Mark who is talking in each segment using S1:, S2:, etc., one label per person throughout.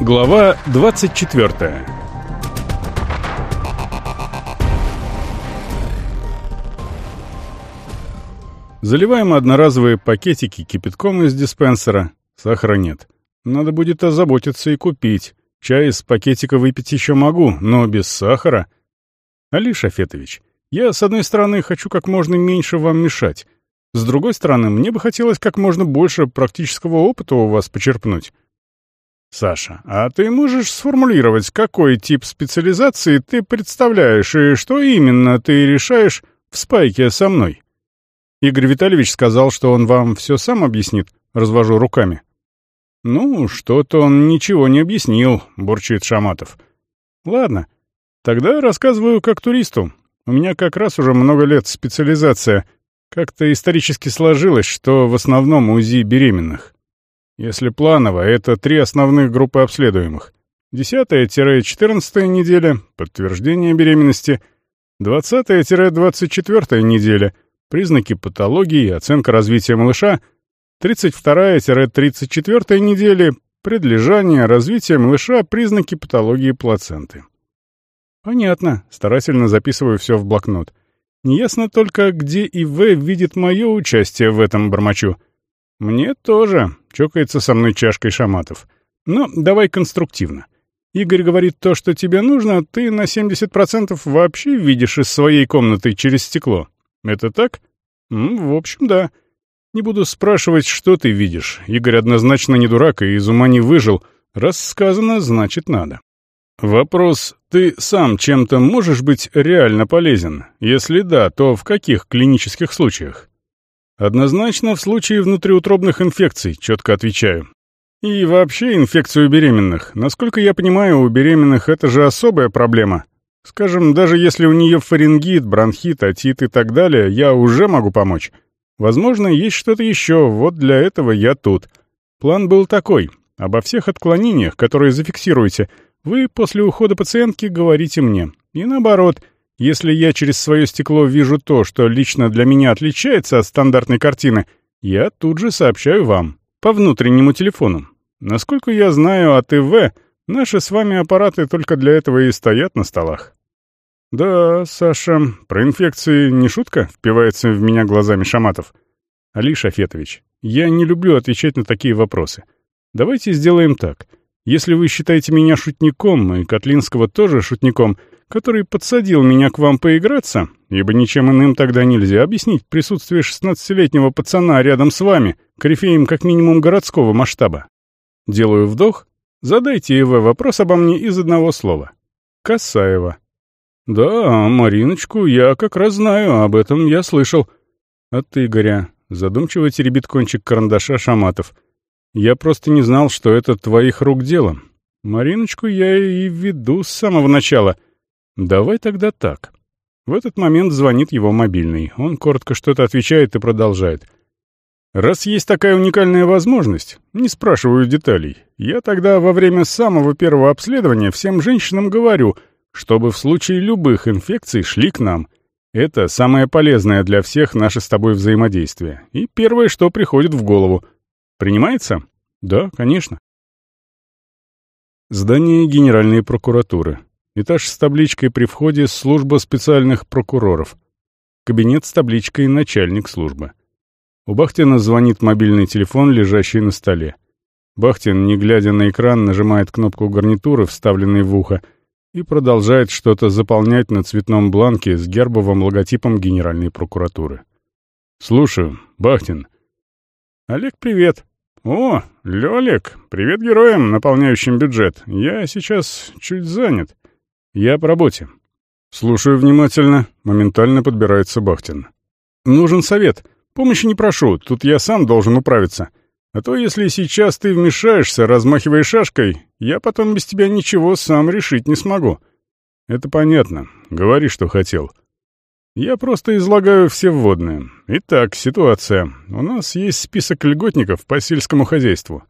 S1: Глава 24 Заливаем одноразовые пакетики кипятком из диспенсера. Сахара нет. Надо будет озаботиться и купить. Чай из пакетика выпить еще могу, но без сахара. Али Шафетович, я, с одной стороны, хочу как можно меньше вам мешать. С другой стороны, мне бы хотелось как можно больше практического опыта у вас почерпнуть. Саша, а ты можешь сформулировать, какой тип специализации ты представляешь и что именно ты решаешь в спайке со мной? Игорь Витальевич сказал, что он вам все сам объяснит, развожу руками. Ну, что-то он ничего не объяснил, бурчит Шаматов. Ладно, тогда рассказываю как туристу. У меня как раз уже много лет специализация. Как-то исторически сложилось, что в основном УЗИ беременных. Если планово, это три основных группы обследуемых. 10-14 неделя — подтверждение беременности, 20-24 неделя — признаки патологии и оценка развития малыша, 32-34 недели — предлежание, развития малыша, признаки патологии плаценты. Понятно, старательно записываю все в блокнот. Неясно только, где ИВ видит мое участие в этом бормочу — «Мне тоже», — чокается со мной чашкой шаматов. «Но давай конструктивно. Игорь говорит то, что тебе нужно, ты на 70% вообще видишь из своей комнаты через стекло. Это так?» «В общем, да. Не буду спрашивать, что ты видишь. Игорь однозначно не дурак и из ума не выжил. Раз сказано, значит надо». Вопрос, ты сам чем-то можешь быть реально полезен? Если да, то в каких клинических случаях? Однозначно в случае внутриутробных инфекций, четко отвечаю. И вообще инфекцию беременных. Насколько я понимаю, у беременных это же особая проблема. Скажем, даже если у нее фарингит, бронхит, отит и так далее, я уже могу помочь. Возможно, есть что-то еще, вот для этого я тут. План был такой. Обо всех отклонениях, которые зафиксируете, вы после ухода пациентки говорите мне. И наоборот — если я через свое стекло вижу то, что лично для меня отличается от стандартной картины, я тут же сообщаю вам, по внутреннему телефону. Насколько я знаю от ИВ, наши с вами аппараты только для этого и стоят на столах. «Да, Саша, про инфекции не шутка?» — впивается в меня глазами Шаматов. «Али Шафетович, я не люблю отвечать на такие вопросы. Давайте сделаем так. Если вы считаете меня шутником, и Котлинского тоже шутником, который подсадил меня к вам поиграться, ибо ничем иным тогда нельзя объяснить присутствие шестнадцатилетнего пацана рядом с вами, корифеем как минимум городского масштаба. Делаю вдох. Задайте ЕВ вопрос обо мне из одного слова. Касаева. Да, Мариночку я как раз знаю, об этом я слышал. От Игоря. Задумчиво теребит кончик карандаша Шаматов. Я просто не знал, что это твоих рук дело. Мариночку я и веду с самого начала — «Давай тогда так». В этот момент звонит его мобильный. Он коротко что-то отвечает и продолжает. «Раз есть такая уникальная возможность, не спрашиваю деталей, я тогда во время самого первого обследования всем женщинам говорю, чтобы в случае любых инфекций шли к нам. Это самое полезное для всех наше с тобой взаимодействие. И первое, что приходит в голову. Принимается? Да, конечно. Здание Генеральной прокуратуры. Этаж с табличкой при входе «Служба специальных прокуроров». Кабинет с табличкой «Начальник службы». У Бахтина звонит мобильный телефон, лежащий на столе. Бахтин, не глядя на экран, нажимает кнопку гарнитуры, вставленной в ухо, и продолжает что-то заполнять на цветном бланке с гербовым логотипом Генеральной прокуратуры. «Слушаю, Бахтин». «Олег, привет». «О, Лёлик, привет героям, наполняющим бюджет. Я сейчас чуть занят». «Я по работе». «Слушаю внимательно», — моментально подбирается Бахтин. «Нужен совет. Помощи не прошу, тут я сам должен управиться. А то, если сейчас ты вмешаешься, размахивая шашкой, я потом без тебя ничего сам решить не смогу». «Это понятно. Говори, что хотел». «Я просто излагаю все вводные. Итак, ситуация. У нас есть список льготников по сельскому хозяйству.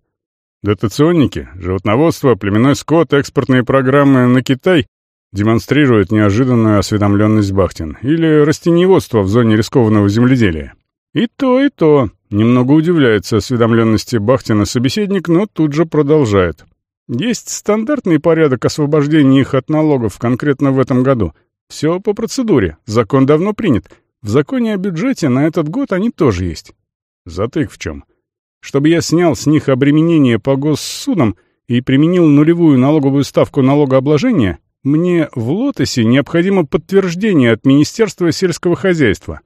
S1: Дотационники, животноводство, племенной скот, экспортные программы на Китай демонстрирует неожиданную осведомленность Бахтин, или растениеводство в зоне рискованного земледелия. И то, и то. Немного удивляется осведомленности Бахтина собеседник, но тут же продолжает. Есть стандартный порядок освобождения их от налогов конкретно в этом году. Все по процедуре, закон давно принят. В законе о бюджете на этот год они тоже есть. Затык в чем? Чтобы я снял с них обременение по госсудам и применил нулевую налоговую ставку налогообложения, мне в Лотосе необходимо подтверждение от Министерства сельского хозяйства.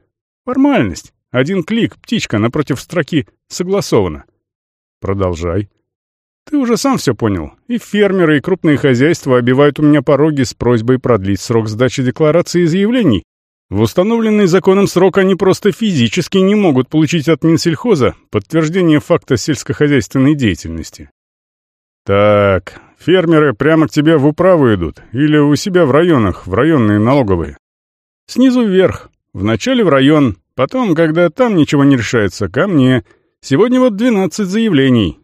S1: Формальность. Один клик, птичка напротив строки «Согласовано». Продолжай. Ты уже сам все понял. И фермеры, и крупные хозяйства обивают у меня пороги с просьбой продлить срок сдачи декларации и заявлений. В установленный законом срок они просто физически не могут получить от Минсельхоза подтверждение факта сельскохозяйственной деятельности. Так, фермеры прямо к тебе в управу идут или у себя в районах, в районные налоговые? Снизу вверх. Вначале в район, потом, когда там ничего не решается, ко мне. Сегодня вот 12 заявлений.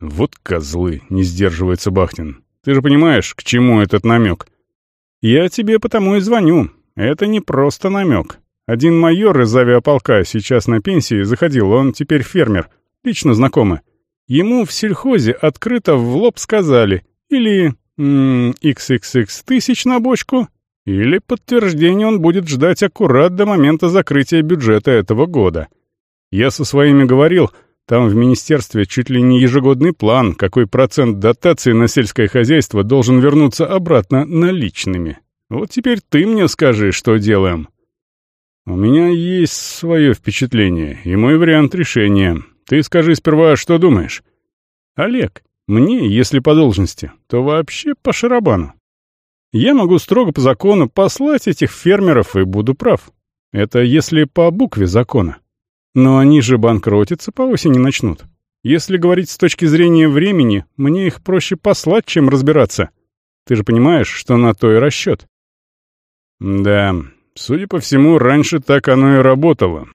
S1: Вот козлы, не сдерживается Бахтин. Ты же понимаешь, к чему этот намек? Я тебе потому и звоню. Это не просто намек. Один майор из авиаполка сейчас на пенсии заходил, он теперь фермер, лично знакомый. Ему в сельхозе открыто в лоб сказали или м XXX тысяч на бочку, или подтверждение он будет ждать аккурат до момента закрытия бюджета этого года. Я со своими говорил, там в министерстве чуть ли не ежегодный план, какой процент дотации на сельское хозяйство должен вернуться обратно наличными. Вот теперь ты мне скажи, что делаем. У меня есть свое впечатление и мой вариант решения. Ты скажи сперва, что думаешь. Олег, мне, если по должности, то вообще по шарабану. Я могу строго по закону послать этих фермеров и буду прав. Это если по букве закона. Но они же банкротиться по осени начнут. Если говорить с точки зрения времени, мне их проще послать, чем разбираться. Ты же понимаешь, что на то и расчет. Да, судя по всему, раньше так оно и работало.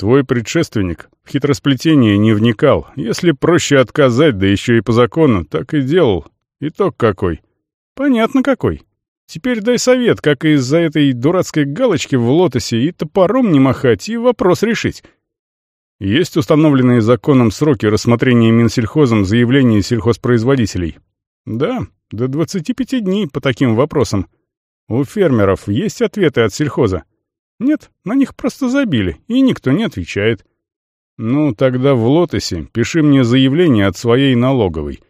S1: Твой предшественник в хитросплетение не вникал. Если проще отказать, да еще и по закону, так и делал. Итог какой? Понятно какой. Теперь дай совет, как из-за этой дурацкой галочки в лотосе и топором не махать, и вопрос решить. Есть установленные законом сроки рассмотрения Минсельхозом заявлений сельхозпроизводителей? Да, до 25 дней по таким вопросам. У фермеров есть ответы от сельхоза? Нет, на них просто забили, и никто не отвечает. Ну, тогда в Лотосе пиши мне заявление от своей налоговой.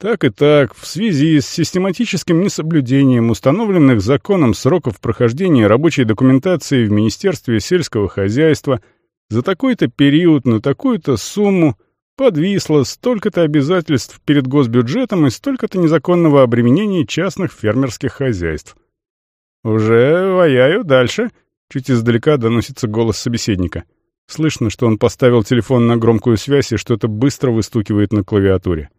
S1: Так и так, в связи с систематическим несоблюдением установленных законом сроков прохождения рабочей документации в Министерстве сельского хозяйства за такой-то период на такую-то сумму подвисло столько-то обязательств перед госбюджетом и столько-то незаконного обременения частных фермерских хозяйств. «Уже ваяю дальше», — чуть издалека доносится голос собеседника. Слышно, что он поставил телефон на громкую связь и что-то быстро выстукивает на клавиатуре.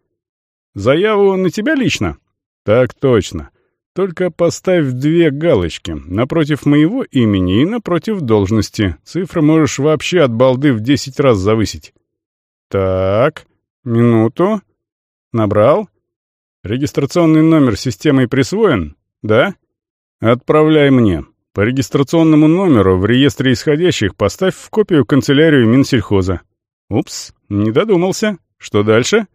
S1: «Заяву на тебя лично?» «Так точно. Только поставь две галочки, напротив моего имени и напротив должности. Цифры можешь вообще от балды в десять раз завысить». «Так, минуту. Набрал. Регистрационный номер системой присвоен? Да?» «Отправляй мне. По регистрационному номеру в реестре исходящих поставь в копию канцелярию Минсельхоза». «Упс, не додумался. Что дальше?»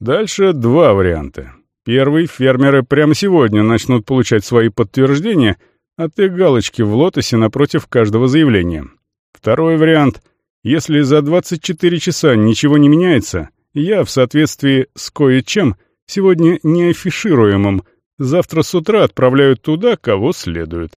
S1: «Дальше два варианта. Первый — фермеры прямо сегодня начнут получать свои подтверждения, а ты галочки в лотосе напротив каждого заявления. Второй вариант — если за 24 часа ничего не меняется, я в соответствии с кое-чем, сегодня неафишируемым, Завтра с утра отправляют туда, кого следует.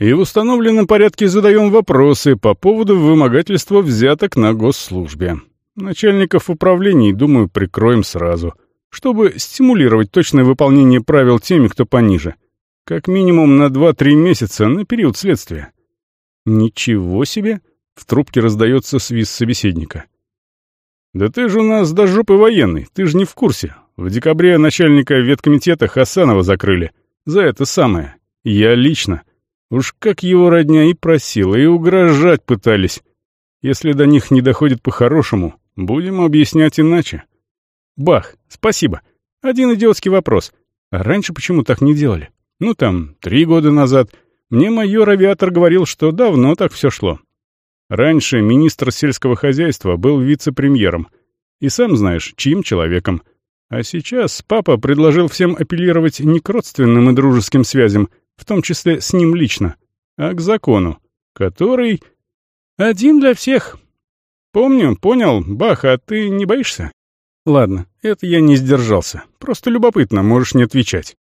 S1: И в установленном порядке задаем вопросы по поводу вымогательства взяток на госслужбе. Начальников управлений, думаю, прикроем сразу, чтобы стимулировать точное выполнение правил теми, кто пониже. Как минимум на 2-3 месяца на период следствия. Ничего себе! В трубке раздается свист собеседника. «Да ты же у нас до жопы военный, ты же не в курсе. В декабре начальника веткомитета Хасанова закрыли. За это самое. Я лично. Уж как его родня и просила, и угрожать пытались. Если до них не доходит по-хорошему, будем объяснять иначе. Бах, спасибо. Один идиотский вопрос. А раньше почему так не делали? Ну там, три года назад. Мне майор-авиатор говорил, что давно так все шло. Раньше министр сельского хозяйства был вице-премьером. И сам знаешь, чьим человеком. А сейчас папа предложил всем апеллировать не к родственным и дружеским связям, в том числе с ним лично, а к закону, который один для всех. Помню, понял, Бах, а ты не боишься? Ладно, это я не сдержался. Просто любопытно, можешь не отвечать.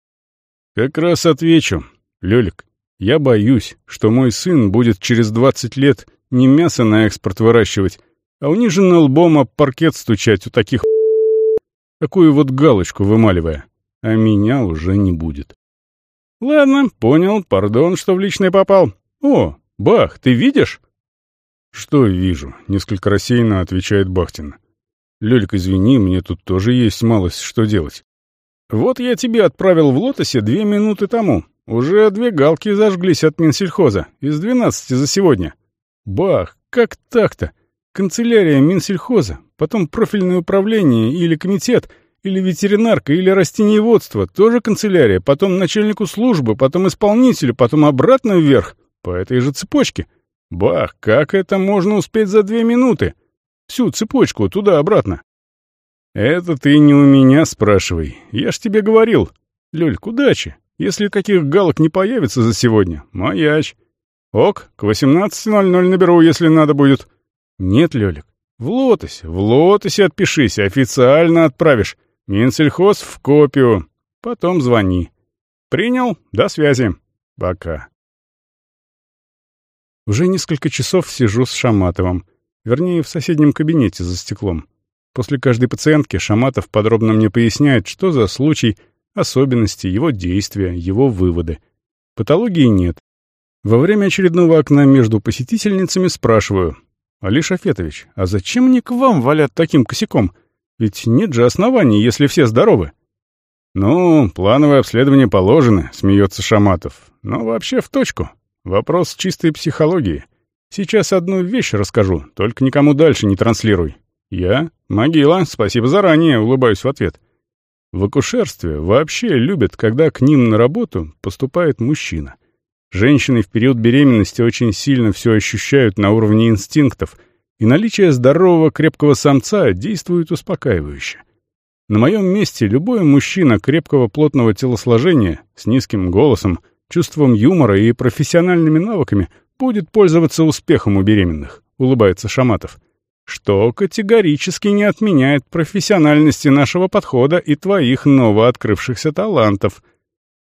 S1: Как раз отвечу. Лёлик, я боюсь, что мой сын будет через 20 лет не мясо на экспорт выращивать, а униженно лбом об паркет стучать у таких такую вот галочку вымаливая, а меня уже не будет. Ладно, понял, пардон, что в личное попал. О, Бах, ты видишь? Что вижу, несколько рассеянно отвечает Бахтин. Лёлик, извини, мне тут тоже есть малость, что делать. Вот я тебе отправил в лотосе две минуты тому. Уже две галки зажглись от Минсельхоза, из двенадцати за сегодня. Бах, как так-то? Канцелярия Минсельхоза, потом профильное управление или комитет, или ветеринарка, или растениеводство, тоже канцелярия, потом начальнику службы, потом исполнителю, потом обратно вверх, по этой же цепочке. Бах, как это можно успеть за две минуты? Всю цепочку туда-обратно. Это ты не у меня спрашивай, я ж тебе говорил. Лёльк, удачи. Если каких галок не появится за сегодня, маяч. Ок, к 18.00 наберу, если надо будет. «Нет, Лёлик, в лотосе, в лотосе отпишись, официально отправишь. Минсельхоз в копию. Потом звони. Принял? До связи. Пока». Уже несколько часов сижу с Шаматовым. Вернее, в соседнем кабинете за стеклом. После каждой пациентки Шаматов подробно мне поясняет, что за случай, особенности, его действия, его выводы. Патологии нет. Во время очередного окна между посетительницами спрашиваю, «Али Шафетович, а зачем они к вам валят таким косяком? Ведь нет же оснований, если все здоровы». «Ну, плановое обследование положено», — смеется Шаматов. «Но вообще в точку. Вопрос чистой психологии. Сейчас одну вещь расскажу, только никому дальше не транслируй. Я — могила, спасибо заранее», — улыбаюсь в ответ. В акушерстве вообще любят, когда к ним на работу поступает мужчина. Женщины в период беременности очень сильно все ощущают на уровне инстинктов, и наличие здорового крепкого самца действует успокаивающе. На моем месте любой мужчина крепкого плотного телосложения, с низким голосом, чувством юмора и профессиональными навыками будет пользоваться успехом у беременных, улыбается Шаматов. Что категорически не отменяет профессиональности нашего подхода и твоих новооткрывшихся талантов —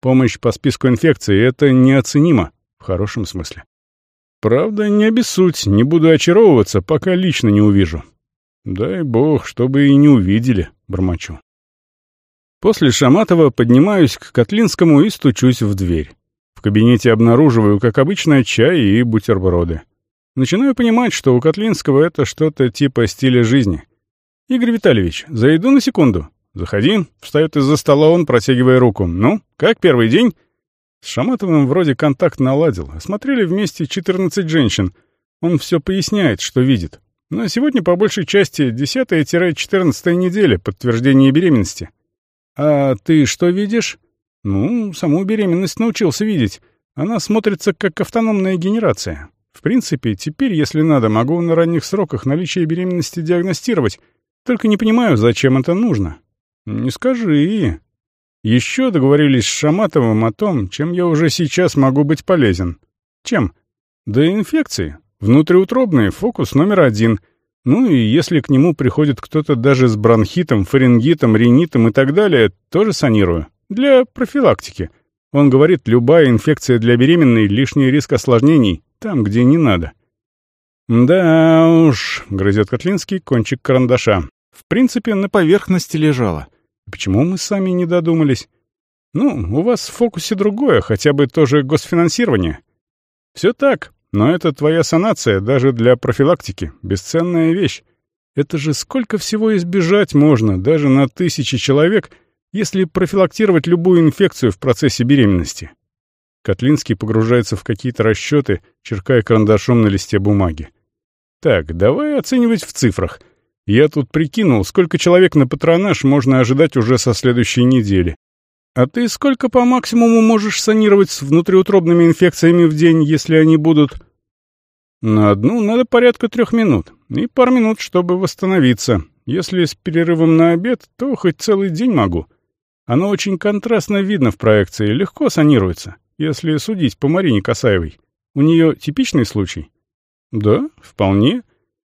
S1: Помощь по списку инфекций — это неоценимо, в хорошем смысле. Правда, не обессудь, не буду очаровываться, пока лично не увижу. Дай бог, чтобы и не увидели, бормочу. После Шаматова поднимаюсь к Котлинскому и стучусь в дверь. В кабинете обнаруживаю, как обычно, чай и бутерброды. Начинаю понимать, что у Котлинского это что-то типа стиля жизни. «Игорь Витальевич, зайду на секунду», «Заходи», — встает из-за стола он, протягивая руку. «Ну, как первый день?» С Шаматовым вроде контакт наладил. Осмотрели вместе 14 женщин. Он все поясняет, что видит. Но сегодня по большей части 10-14 неделя, подтверждение беременности. «А ты что видишь?» «Ну, саму беременность научился видеть. Она смотрится как автономная генерация. В принципе, теперь, если надо, могу на ранних сроках наличие беременности диагностировать. Только не понимаю, зачем это нужно. «Не скажи». Еще договорились с Шаматовым о том, чем я уже сейчас могу быть полезен. Чем? Да инфекции. Внутриутробные — фокус номер один. Ну и если к нему приходит кто-то даже с бронхитом, фарингитом, ринитом и так далее, тоже санирую. Для профилактики. Он говорит, любая инфекция для беременной — лишний риск осложнений, там, где не надо. «Да уж», — грызет Котлинский кончик карандаша. «В принципе, на поверхности лежала. Почему мы сами не додумались? Ну, у вас в фокусе другое, хотя бы тоже госфинансирование. Все так, но это твоя санация даже для профилактики, бесценная вещь. Это же сколько всего избежать можно, даже на тысячи человек, если профилактировать любую инфекцию в процессе беременности. Котлинский погружается в какие-то расчеты, черкая карандашом на листе бумаги. Так, давай оценивать в цифрах. Я тут прикинул, сколько человек на патронаж можно ожидать уже со следующей недели. А ты сколько по максимуму можешь санировать с внутриутробными инфекциями в день, если они будут? На одну надо порядка трех минут. И пару минут, чтобы восстановиться. Если с перерывом на обед, то хоть целый день могу. Оно очень контрастно видно в проекции, легко санируется, если судить по Марине Касаевой. У нее типичный случай? Да, вполне.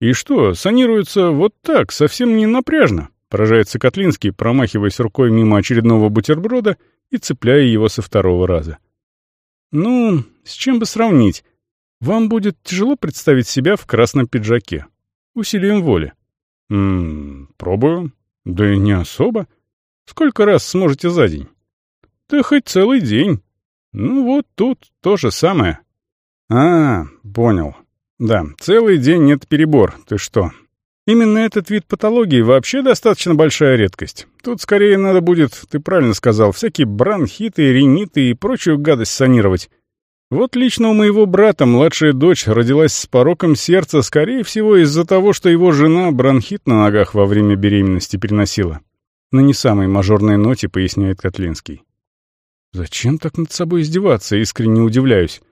S1: И что, санируется вот так, совсем не напряжно, поражается Котлинский, промахиваясь рукой мимо очередного бутерброда и цепляя его со второго раза. Ну, с чем бы сравнить? Вам будет тяжело представить себя в красном пиджаке. Усилием воли. Ммм, пробую. Да и не особо. Сколько раз сможете за день? Да хоть целый день. Ну вот тут то же самое. А, понял. Да, целый день нет перебор. Ты что? Именно этот вид патологии вообще достаточно большая редкость. Тут скорее надо будет, ты правильно сказал, всякие бронхиты, риниты и прочую гадость санировать. Вот лично у моего брата младшая дочь родилась с пороком сердца, скорее всего, из-за того, что его жена бронхит на ногах во время беременности переносила. На не самой мажорной ноте поясняет Котлинский. Зачем так над собой издеваться, искренне удивляюсь.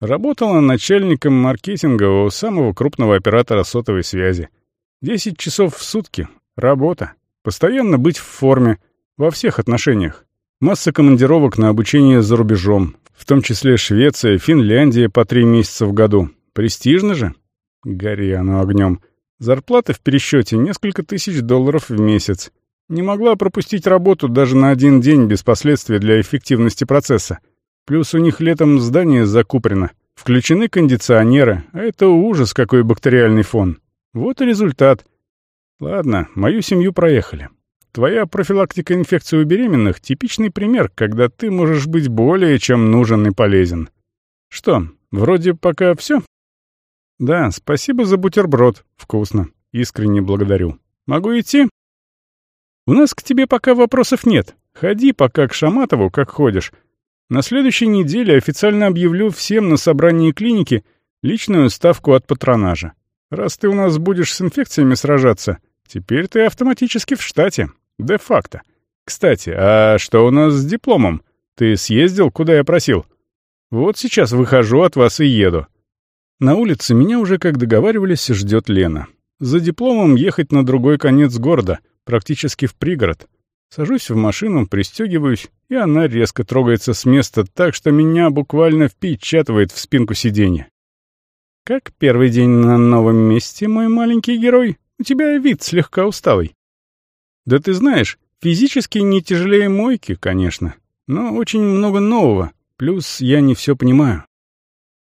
S1: Работала начальником маркетинга у самого крупного оператора сотовой связи. Десять часов в сутки. Работа. Постоянно быть в форме. Во всех отношениях. Масса командировок на обучение за рубежом, в том числе Швеция, Финляндия по три месяца в году. Престижно же? Гори оно огнем. Зарплата в пересчете несколько тысяч долларов в месяц. Не могла пропустить работу даже на один день без последствий для эффективности процесса. Плюс у них летом здание закуплено. Включены кондиционеры, а это ужас какой бактериальный фон. Вот и результат. Ладно, мою семью проехали. Твоя профилактика инфекции у беременных — типичный пример, когда ты можешь быть более чем нужен и полезен. Что, вроде пока все? Да, спасибо за бутерброд. Вкусно. Искренне благодарю. Могу идти? У нас к тебе пока вопросов нет. Ходи пока к Шаматову, как ходишь. На следующей неделе официально объявлю всем на собрании клиники личную ставку от патронажа. Раз ты у нас будешь с инфекциями сражаться, теперь ты автоматически в штате. Де-факто. Кстати, а что у нас с дипломом? Ты съездил, куда я просил? Вот сейчас выхожу от вас и еду. На улице меня уже, как договаривались, ждет Лена. За дипломом ехать на другой конец города, практически в пригород. Сажусь в машину, пристегиваюсь, и она резко трогается с места так, что меня буквально впечатывает в спинку сиденья. «Как первый день на новом месте, мой маленький герой? У тебя вид слегка усталый». Да ты знаешь, физически не тяжелее мойки, конечно, но очень много нового, плюс я не все понимаю.